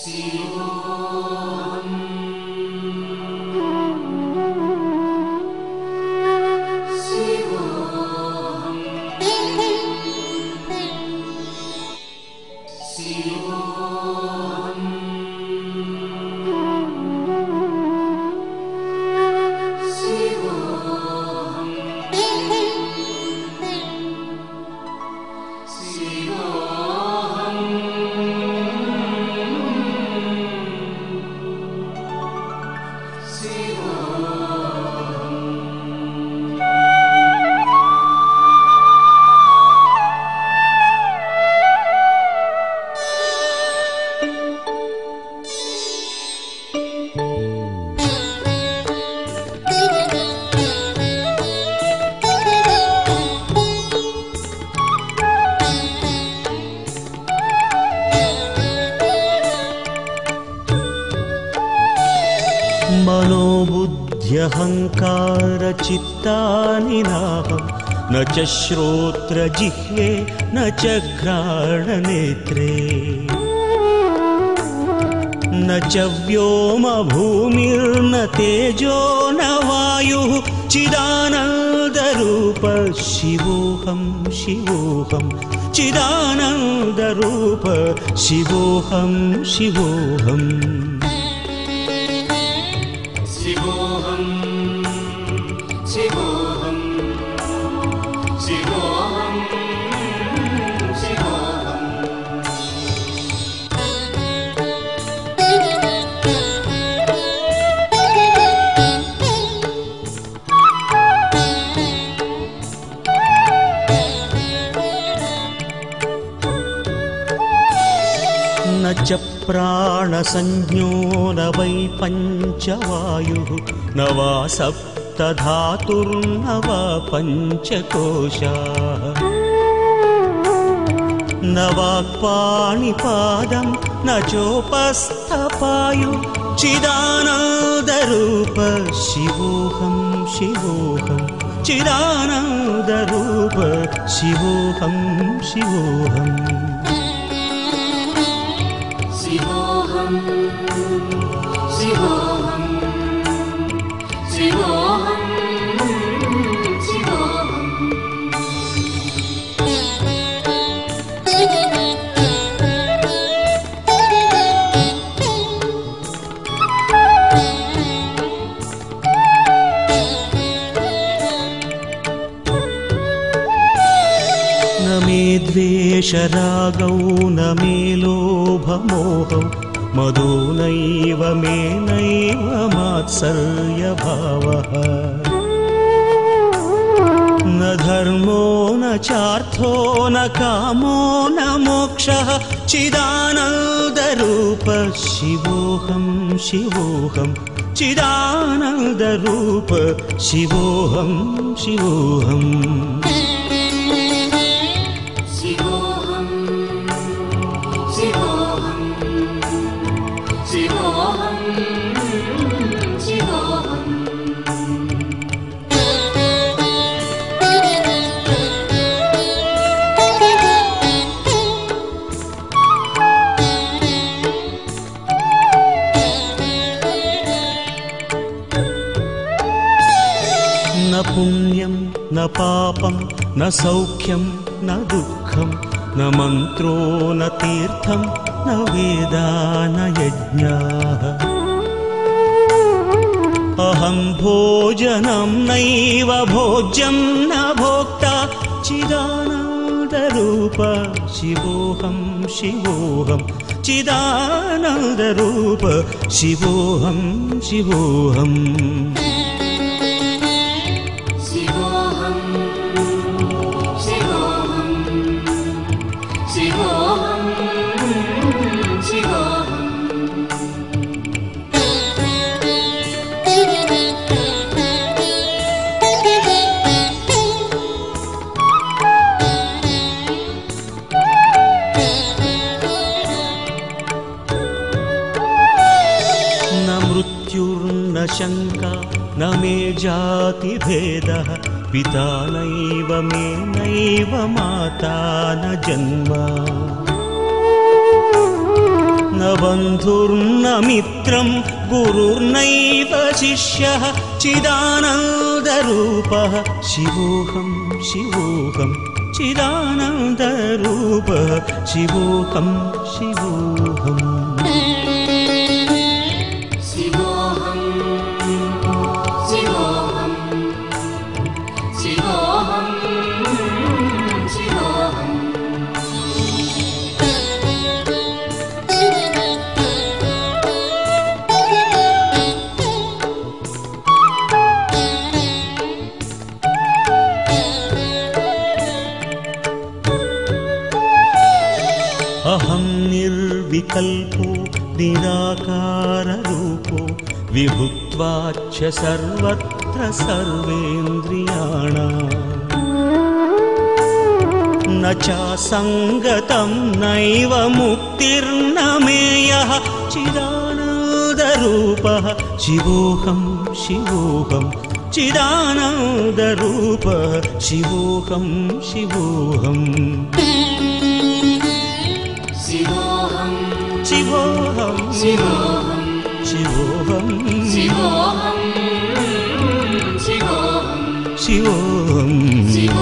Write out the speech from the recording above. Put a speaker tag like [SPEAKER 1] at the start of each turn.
[SPEAKER 1] 希望希望希望 नाहं न च श्रोत्रजिह्वे न च घ्राणनेत्रे। न च व्योमभूमिर्न तेजो न वायुः चिदानन्दरूप शिवोऽहं शिवोऽहं। चिदानन्दरूप शिवोऽहं शिवोऽहम् मोहम्। च प्राणसंज्ञो न वै पञ्चवायुः न वा सप्तधातुर्न वा पञ्चकोशाः। न वाक्पाणिपादं न चोपस्थपायु चिदानन्दरूप शिवोऽहं शिवोऽहं। चिदानन्दरूप शिवोऽहं शिवोऽहम् द्वेषरागौ न मे लोभमोहौ मधु नैव मे नैव मात्सर्यभावः। न धर्मो न चार्थो न कामो न मोक्षः। चिदानन्दरूप शिवोऽहं। शिवोऽहं चिदानन्दरूप शिवोऽहं शिवोऽहम् न पापं न सौख्यं न दुःखं न मन्त्रो न तीर्थं न वेदा न यज्ञाः। अहं भोजनं नैव भोज्यं न भोक्ता चिदानन्दरूप शिवोऽहं शिवोऽहं चिदानन्दरूप शिवोऽहं शिवोऽहम् मृत्युर्न शङ्का न मे जातिभेदः। पिता नैव मे नैव माता न जन्म। न बन्धुर्न मित्रं गुरुर्नैव शिष्यः। चिदानन्दरूपः। शिवोऽहं शिवोऽहं चिदानन्दरूपः। शिवोऽहं शिवोऽहम् निर्विकल्पो निराकाररूपो विभुत्वाच्च सर्वत्र सर्वेन्द्रियाणाम् न चासङ्गतं नैव मुक्तिर्न मेयः चिदानन्दरूपः। शिवोऽहं शिवोऽहं चिदानन्दरूपः। शिवोऽहं शिवोऽहम्
[SPEAKER 2] शिवोऽहं 是
[SPEAKER 1] 我，
[SPEAKER 2] 是
[SPEAKER 1] 我，
[SPEAKER 2] 是
[SPEAKER 1] 我，
[SPEAKER 2] 是我，
[SPEAKER 1] 是
[SPEAKER 2] 我，
[SPEAKER 1] 是
[SPEAKER 2] 我。